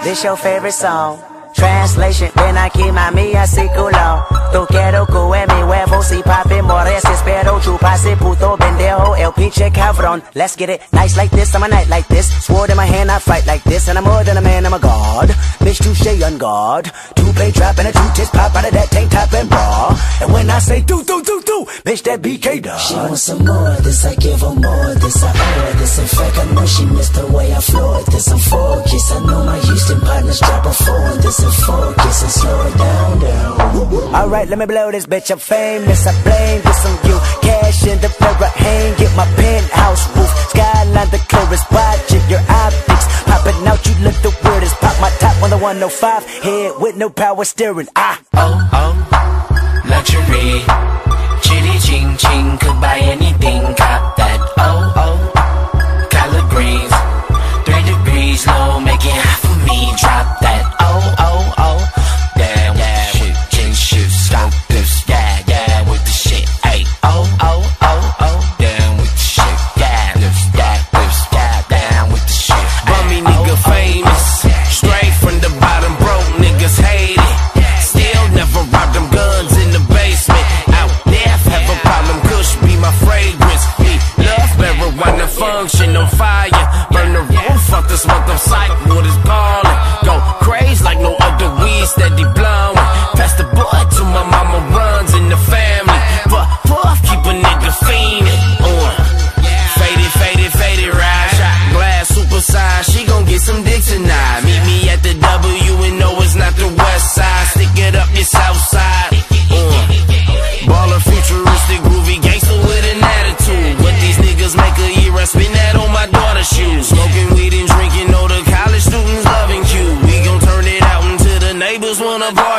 This your favorite song. Translation, ven aquí mami, así culo Tú quiero que mi huevo si papi mores Espero chuparse puto bendejo, el pinche cabrón. Let's get it, nice like this, I'm a night like this. Sword in my hand, I fight like this And I'm more than a man, I'm a god. Bitch touche on guard. Two play trap and a two tits pop out of that tank top and bra. And when I say do do do do Bitch that BK dog She wants some more, this I give her more This I owe her, this slow it down, down. Alright, let me blow this bitch. I'm famous. I blame this on you. Cash in the mirror, hang get my penthouse roof. Skyline the clearest. Watching your optics popping out. You look the weirdest. Pop my top on the 105 head with no power steering. Ah, oh, oh, luxury. 叽里 ching ching。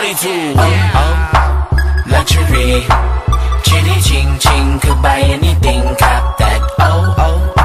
party to Oh oh, luxury. 去你轻轻，可把眼你顶 Cop that oh oh.